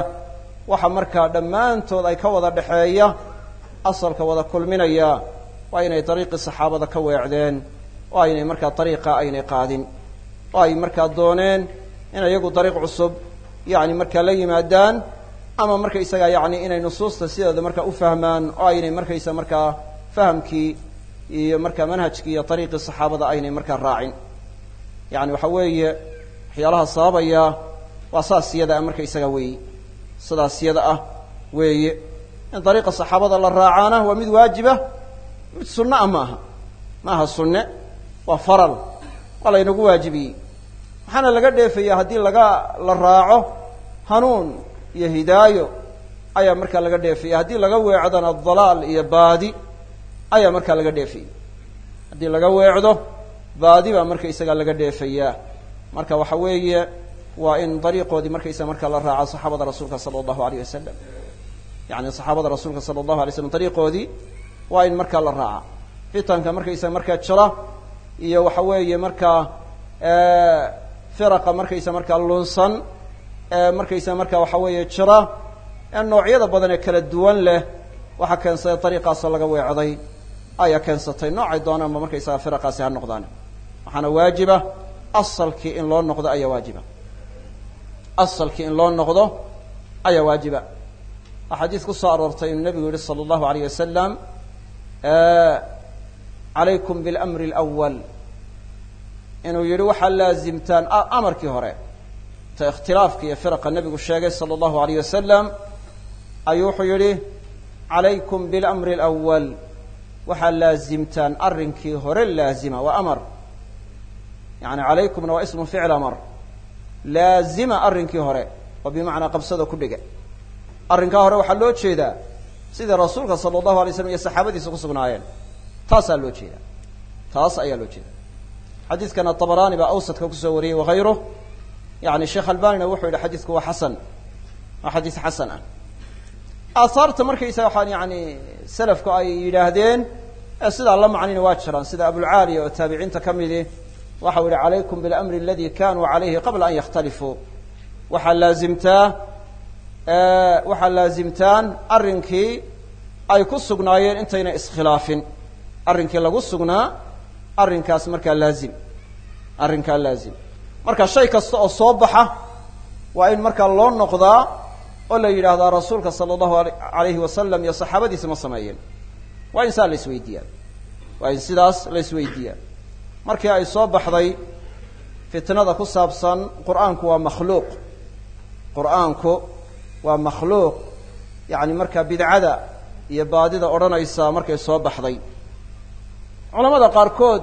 waxa markaa dhammaantood ay ka wada dhexeeya asalka wada kulminaya waa inay dariiqii saxaabada ka weecdeen oo aynay markaa dariiqa aynay qaadin oo ay markaa dooneen in iyagu dariiq cusub yacni markaa la yimaadaan ama markaysaga yacni inay nusuusta sideeda markaa u fahmaan oo aynay markaysa markaa fahamkii iyo markaa manhajkii iyo dariiqii saxaabada aynay markaa raacin. Yacni waxa weeye waxyaalaha sababaya waa saas yada ah markaysaga weeye sidaas yada ah weeye. In dariiqa saxaabada la raacaana waa mid waajiba mid sunno ah maaha. Maaha sunne waa faral waa laynagu waajibiyey. Waxaana laga dheefaya haddii laga la raaco hanuun iyo hidaayo ayaa markaa laga dheefaya haddii laga weecdona dalaal iyo baadi ayaa markaa laga dheefaya haddii laga weecdo baadi baa markaysaga laga dheefayaa marka waxa weeye waa in dariiqoodii markaysa markaa la raaco saxaabada rasuulka sala allahu alayh wasalam yani saxaabada rasuulka sala allahu alay slam dariiqoodii waa in markaa la raaca fitanka markaysa markaa jira iyo waxa weeye markaa firaqa markaysa markaa lunsan markaysa markaa waxa weeye jira ee noocyada badan ee kala duwan leh waxaa keensaday dariiqaasoo laga weecday ayaa keensatay noocay doonaanba markaysaga firaqaasi ha noqdaan waxaana waajiba asalkii in loo noqdo ayaa waajiba. Asalkii in loo noqdo ayaa waajiba. Waa xadiis ku soo aroortay inuu nebigu yihi sala allahu alayh wasalam calaykum bilamri alawal inuu yidhi waxaa laazimtaan amarkii hore. Ta ikhtilaafka iyo firaqa nebigu sheegay sala allahu alayh wasalam ayuu wuxuu yidhi calaykum bilamri alawal waxaa laazimtaan arrinkii hore laazima waa amar. Yani calaykumna waa ismu ficl amar. Laazima arrinkii hore oo bimacnaa qabsada ku dhiga arrinkaa hore waxaa loo jeedaa sidai rasuulka sala allahu alay slam iyo saxaabadiisa ku sugnaayeen taasaa loo jeeda taas ayaa loo jeeda xadiidkana tabaraani baa awsadka ku soo wariyey wakayruh yani sheekh albanina wuxuu yihi xadiidku waa xasan. Waa xadiis xasan ah. Aahaarta markaysaga waxaan yani selafku ay yidhaahdeen sidaa la macnina waa jiraan. Sida abulcaaliya oo taabiciinta ka midi waxau yihi calaykum bilamri aladi kanuu calayhi qabla an yakhtalifuu waxaa laazimtaa waxaa laazimtaan arrinkii ay ku sugnaayeen intayna iskhilaafin arrinkii lagu sugnaa arrinkaas markaa laazim. Arrinkaa laazim. Marka shay kasta oo soo baxa waa in markaa loo noqdaa oo la yidhaahdaa rasuulka sala allahu alayhi wasalam iyo saxaabadiisa ma sameeyeen. Waa in saa la isweydiiyaa waa in sidaas la isweydiiyaa markii ay soo baxday fitnada ku saabsan qur'aanku waa makhluuq. Qur'aanku waa makhluuq. Yacni markaa bidcada iyo baadida odhanaysa markay soo baxday culamada qaarkood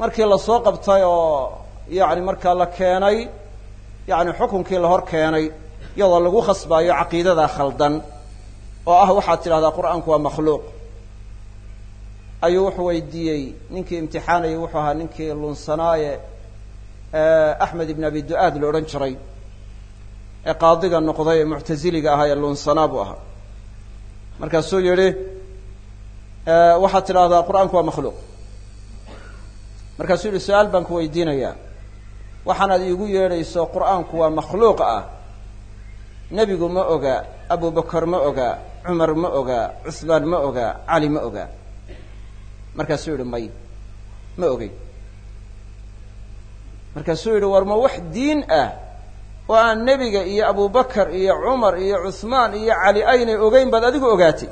markii la soo qabtay oo yacni markaa la keenay yacni xukunkii la hor keenay iyadoo lagu khasbaayo caqiidada khaldan oo ah waxaad tidhahdaa qur'aanku waa makhluuq. Ayuu wuxuu weydiiyey ninkii imtixaanayay wuxuu ahaa ninkii lunsanaaye axmed ibn abi du-aad la odhan jiray ee qaadiga noqday ee muctaziliga ahaa ee lunsanaa buu ahaa. Markaasuu yihi waxaad tidhahdaa qur'aanku waa makhluuq. Markaasuu yihi su'aal baan ku weydiinayaa. Waxaanaad iigu yeedhayso qur'aanku waa makhluuq ah. Nebigu ma oga abubakar ma oga cumar ma oga cusmaan ma oga cali ma oga. Markaasuu yihi may ma ogey. Markaasuu yihi war ma wax diin ah oo aan nebiga iyo abubakar iyo cumar iyo cuhmaan iyo cali aynay ogeyn baad adigu ogaatay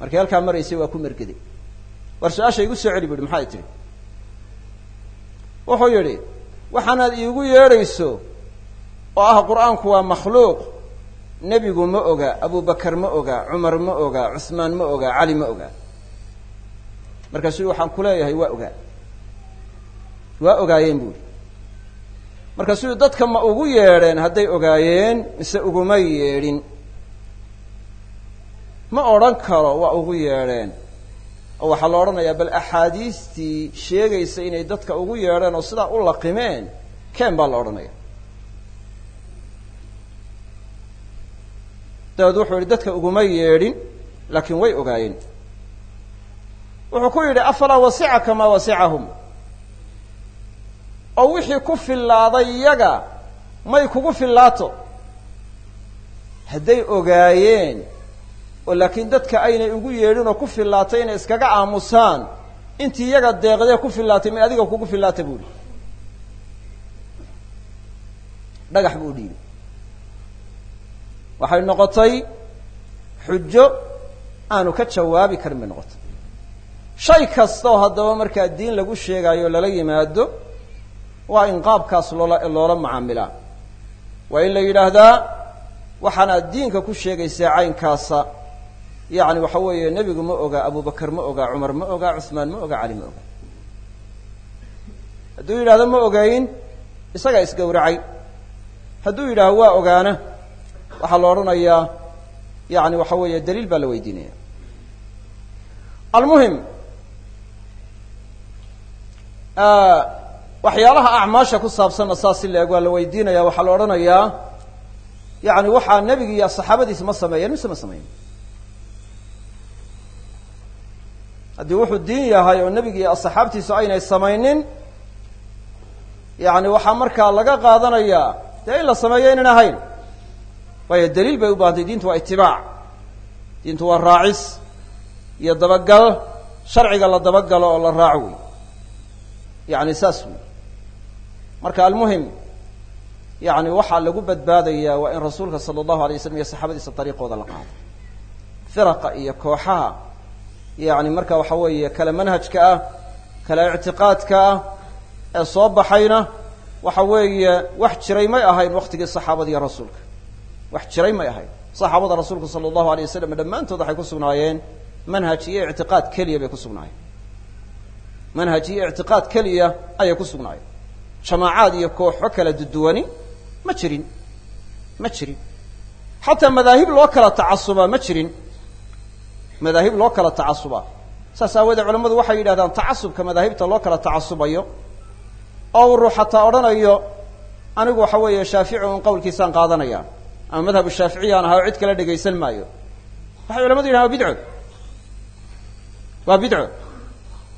markii halkaa maraysay waa ku mergeday war su'aasha igu soo celi bu yihi maxay tihi wuxuu yidhi waxaanaad iigu yeedhayso oo ah qur'aanku waa makhluuq. Nebigu ma oga abubakar ma oga cumar ma oga cusmaan ma oga cali ma oga. Markaasuu waxaan ku leeyahay waa ogaa waa ogaayeen buuhi markaasuu dadka ma ugu yeedheen hadday ogaayeen mise uguma yeedhin ma odhan karo waa ugu yeedheen. Oo waxaa la odhanayaa bal axaadiistii sheegaysa inay dadka ugu yeedheen oo sidaa u laqimeen. Keen baa la odhanaya dabeed wuxuu yihi dadka uguma yeedhin laakiin way ogaayeen. Wuxuu ku yidhi afalaa wasicaka maa wasicahum oo wixii ku fillaaday iyaga may kugu fillaato. Hadday ogaayeen oo laakiin dadka aynay ugu yeedhin oo ku fillaatay inay iskaga aamusaan intii iyaga deeqdee ku fillaatay may adiga kugu fillaata buuhi dhagax buu dhiibay. Waxay noqotay xujo aanu ka jawaabi karin bay noqotay. Shay kasta oo haddaba markaa diin lagu sheegaayo lala yimaado waa in qaabkaas loola loola macaamilaa waa in la yidhaahdaa waxaanaad diinka ku sheegaysaa caynkaasa yacni waxa weeye nebigu ma oga abubakar ma oga cumar ma oga cusmaan ma oga cali ma oga. Hadduu yidhahdo ma ogayn isagaa isgowracay. Hadduu yidhaaho waa ogaana waxaa la odhanayaa yani waxa weeye daliil baa la weydiinaya. Almuhim waxyaalaha acmaasha ku saabsanna saas si la eg waa la weydiinaya waxaa la odhanayaa yani waxaa nebigi iyo saxaabadiisa ma sameeyeen mise ma sameyn haddii wuxuu diin yahay oo nebigi iyo asxaabtiisu aynay samaynin yani waxaa markaa laga qaadanayaa dee in la sameeyo aynan ahayn. Waayo daliil bay u baahantay diintu waa itibaac diintu waa raacis iyo dabagal sharciga la dabagalo oo la raaco wey yani saas wey marka almuhim yani waxaa lagu badbaadayaa waa in rasuulka sala allahu alay waslam iyo saxaabadiisa dariiqooda la qaado firaqa iyo kooxaha yani marka waxa weeye kala manhajka ah kala ictiqaadka ah ee soo baxayna waxa weeye wax jiray may ahayn waktigii saxaabada iyo rasuulka. Wax jiray may ahayn. Saxaabada rasuulka sala allahu alay wasalam dhammaantood waxay ku sugnaayeen manhaj iyo ictiqaad keliya bay ku sugnaayeen. Manhaj iyo ictiqaad keliya ayay ku sugnaayeen. Jamaacaad iyo kooxo kala duduwani ma jirin. Ma jirin. Xataa madaahib loo kala tacasubaa ma jirin madaahib loo kala tacasubaa. Saas aawoodee culamadu waxay yidhahdaan tacasubka madaahibta loo kala tacasubayo oo uu ruux xataa odhanayo anigu waxa weeye shaafici un qawlkiisaan qaadanaya ama madhabu shaaficiyaan ahaa cid kala dhegaysan maayo. Waxay culamadu yidhahan wa bidco waa bidco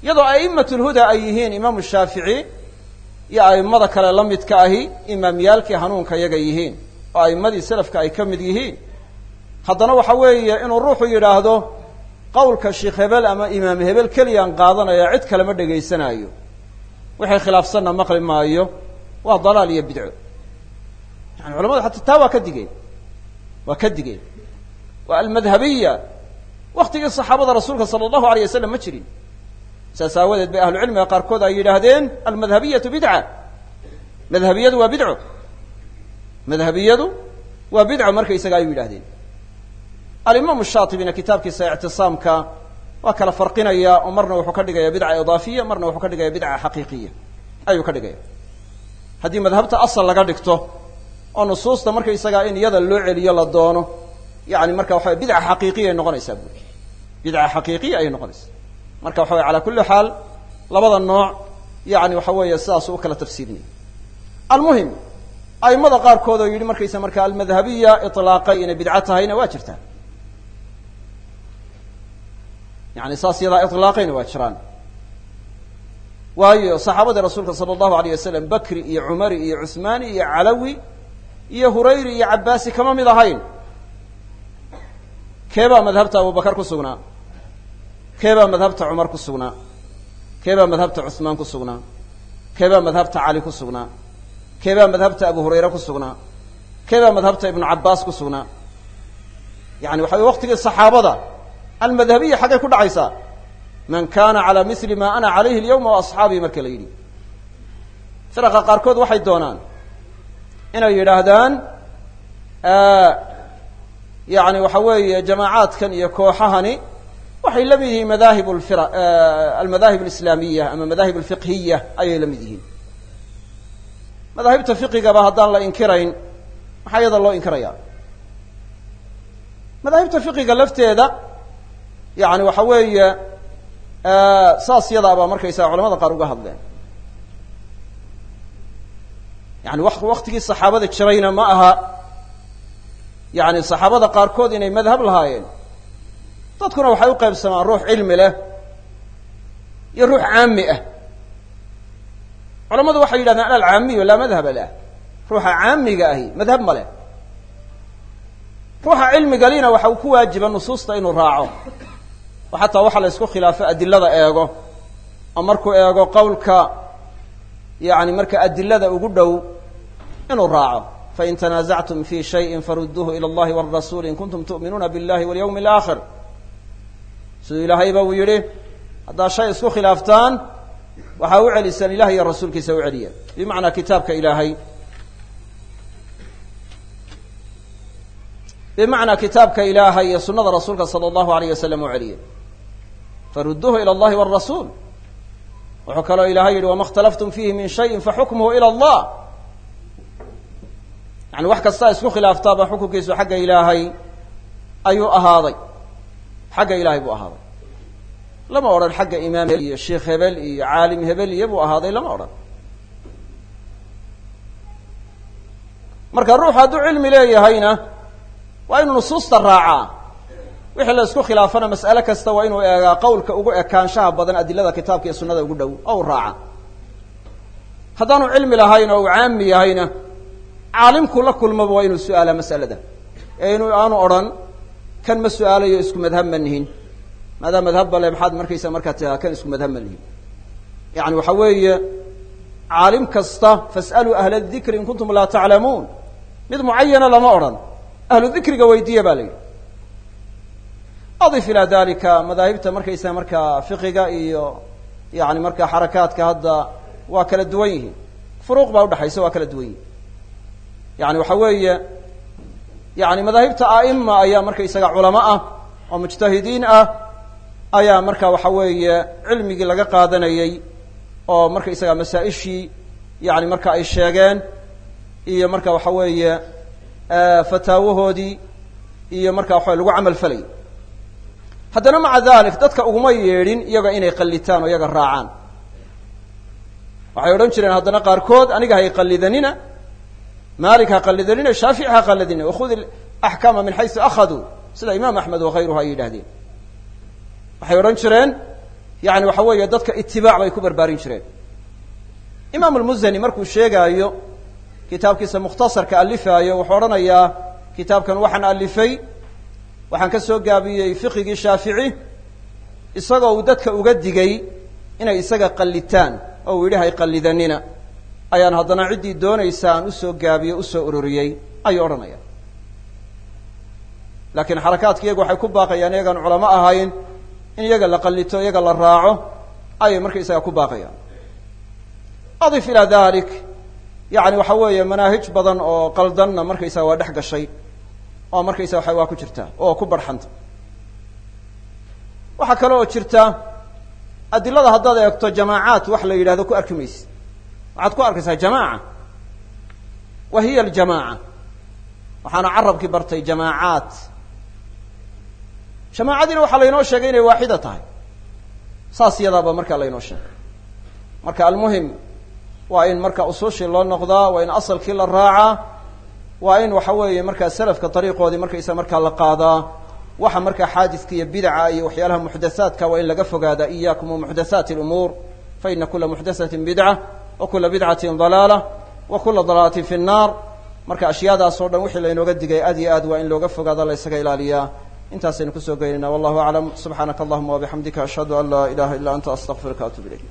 iyadoo a'immat lhuda ay yihiin imaamu shaafici iyo a'immada kale la midka ahi imaamyaalkii hanuunka iyaga yihiin oo a'immadii selafka ay ka mid yihiin haddana waxa weeye inuu ruuxu yidhaahdo qawlka sheikh hebel ama imaam hebel keliyaan qaadanaya cid kalema dhegaysanaayo. Wixay khilaafsanna maqli maayo. Waa dalaal iyo bidco. Yani culamadu xataa taa waa ka digeen. Waa ka digeen. Waa almadhabiya. Waktigii saxaabada rasuulka sala allahu alayh wasalam ma jirin. Saas aawadeed bay ahlucilmiga qaarkood ay yidhaahdeen almadhabiyatu bidca. Madhabiyadu waa bidco. Madhabiyadu waa bidco markaysaga ayuu yidhahdeen alimaamu shaatibina kitaabkiisa ictisaamka waa kala farqinaya oo marna wuxuu ka dhigaya bidca idaafiya marna wuxuu ka dhigaya bidca xaqiiqiya. Ayuu ka dhigaya. Haddii madhabta asal laga dhigto oo nusuusta markaysagaa in iyada loo celiyo la doono yani marka waxa bidca xaqiiqiya ay noqonaysaa buuri bidca xaqiiqiya ayay noqonaysaa. Marka waxa weye ala kulli xaal labada nooc yani waxa weeye sidaasu u kala tafsiirinaya almuhim aimada qaarkood oo yani saas yadaa ilaaqayna waa jiraan. Waayo saxaabadii rasuulka sala allahu alayh wasalam bakri iyo cumari iyo cuhmaani iyo calawi iyo hurayri iyo cabaasi kama mid ahayn. Keebaa madhabta abubakar ku sugnaa. Keebaa madhabta cumar ku sugnaa. Keebaa madhabta cuhmaan ku sugnaa. Keebaa madhabta cali ku sugnaa. Keebaa madhabta abu hurayre ku sugnaa. Keebaa madhabta ibnu cabaas ku sugnaa. Yani waxa wey waqtigii saxaabada almadhabiya xaggay ku dhacaysaa. Man kana calى mili ma ana calayhi اlyawma waasxaabii marka la yidhi. Firaqa qaarkood waxay doonaan inay yidhaahdaan yani waxa weeye jamaacaadkan iyo kooxahani waxay la mid yihiin madahib lfira almadahib alislaamiya ama madahib alfiqhiya ayay la mid yihiin. Madaahibta fiqigaba haddaan la inkirayn maxaa iyada loo inkiraya madaahibta fiqiga lafteeda yani waxa weeye saas yadaabaa markaysaga culamada qaar uga hadleen. Yani wa waktigii saxaabada jirayna ma aha yani saxaabada qaarkood inay madhab lahaayeen. Dadkuna waxay u qaybsamaan ruux cilmi leh iyo ruux caami ah. Culamadu waxay yidhahdeen ana alcaamiyu laa madhaba lah ruuxa caamiga ahi madhab ma leh. Ruuxa cilmigalina waxa uu ku waajiba nusuusta inuu raaco xataa waxa la isku khilaafo adilada eego oo markuu eego qawlka yani marka adilada ugu dhow inuu raaco fain tanaasactum fi shayin farudduuhu ila allahi wاrasuuli in kuntum tu'minuuna biاllahi walyawmi اlaakhir siduu ilaahayba uu yidhi haddaad shay isku khilaaftaan waxaa u celisaan ilaah iyo rasuulkiisa u celiya bimacnaa kitaabka ilaahay bimacnaa kitaabka ilaahay iyo sunada rasuulka sala allahu alayh wasalam u celiya farudduuhu ila allahi wاrasuul wuxuu kaloo ilahay yihi wama اkhtalaftum fiihi min shayin faxukmuhu ilى allah yani wax kastaa isku khilaaftaaba xukunkiisu xagga ilaahay ayuu ahaaday xagga ilahay buu ahaaday lama odhan xagga imaam iyo sheikh hebel iyo caalim hebel iyo buu ahaaday lama odhan marka ruuxu hadduu cilmi leeyahayna waa inuu nusuusta raacaa wixii la isku khilaafana mas'ale kasta waa inuu eegaa qawlka ugu ekaanshaha badan adilada kitaabka iyo sunada ugu dhow. U raaca. Haddaanu cilmi lahayn oo uu caami yahayna caalimku la kulmaba waa inuu su'aalaa mas'alada. Ee aanu odhan kan ma su'aalayo isku madhab ma nihin. Maadaa madhabba le maxaad markaysa markaa tiaa kan isku madhab ma nihin. Yani waxa weeye caalim kasta fas'aluu ahla dikri in kuntum laa taclamuun mid mucayana lama odhan. Ahlu dikriga weydiiya ba la yidhi adif ilaa dalika madaahibta markaysa markaa fiqiga iyo yani markaa xarakaadka hadda waa kala duwan yihiin furuuq baa udhexaysa waa kala duwan yihiin yani waxa weeye yani madaahibta a'ima ayaa markaysaga culamo ah oo mujtahidiin ah ayaa marka waxa weeye cilmigii laga qaadanayey oo markaysaga masaa-ishii yani marka ay sheegeen iyo marka waxa weeye fataawahoodii iyo marka waxa lagu camal haddana maca dalik dadka uguma yeedhin iyaga inay qallitaan oo iyaga raacaan. Waxay odhan jireen haddana qaarkood aniga hay qallidanina maalik ha qallidanina shaafici ha qalladina wakhud axkaama min xaysu akhaduu. Sida imaam axmed wakayruhu ay yidhahdeen waxay odhan jireen yani waxa weeye dadka itibaac bay ku barbaarin jireen. Imaam almuzani markuu sheegaayo kitaabkiisa mukhtasarka alifaayo wuxuu odhanayaa kitaabkan waxaan alifay waxaan ka soo gaabiyey fiqigii shaafici isagoo uu dadka uga digay inay isaga qallitaan oo uu yidhi qallidanina ayaan haddana ciddii doonaysa aan u soo gaabiyo u soo ururiyey ayuu odhanaya laakiin xarakaadka iyagu waxay ku baaqayaan iyagaan culamo ahayn in iyaga la qallito iyaga la raaco ayay markaysaga ku baaqayaan. Adif ilaa dalik yani waxa weeye manaahij badan oo qaldanna markaysaga waa dhex gashay oo markaysaga waa waa ku jirta oo ku barxanta. Waxaa kale oo jirta adilada haddaad eegto jamaacaat wax la yidhahdo ku arki maysid. Waxaad ku arkaysaa jamaaca. Wa hiya aljamaaca. Waxaana carabkii bartay jamaacaat jamaacadiina waxaa laynoo sheegay inay waaxida tahay. Saas iyadaaba markaa laynoo sheegay. Marka almuhim waa in marka usuushii loo noqdaa waa in asalkii la raacaa waa in waxa weeye markaa salafka dariiqoodii markaysa markaa la qaadaa waxa markaa xaadiska iyo bidaca iyo waxyaalaha muxdathaadka waa in laga fogaadaa iyakum wamuxdathaati lumuur faina kula muxdathatin bidca wa kula bidcatin dalaala wa kula dalaalatin fi nnaar. Marka ashyaadaas dhan wixii laynooga digay aad iyo aad waa in looga fogaado la ysaga ilaaliyaa. Intaasaynu ku soo geynayna. Wallahu aclam. Subxaanaka allahuma wabixamdika ashhadu an laa ilaha illa anta astaqfiruka atub ilayk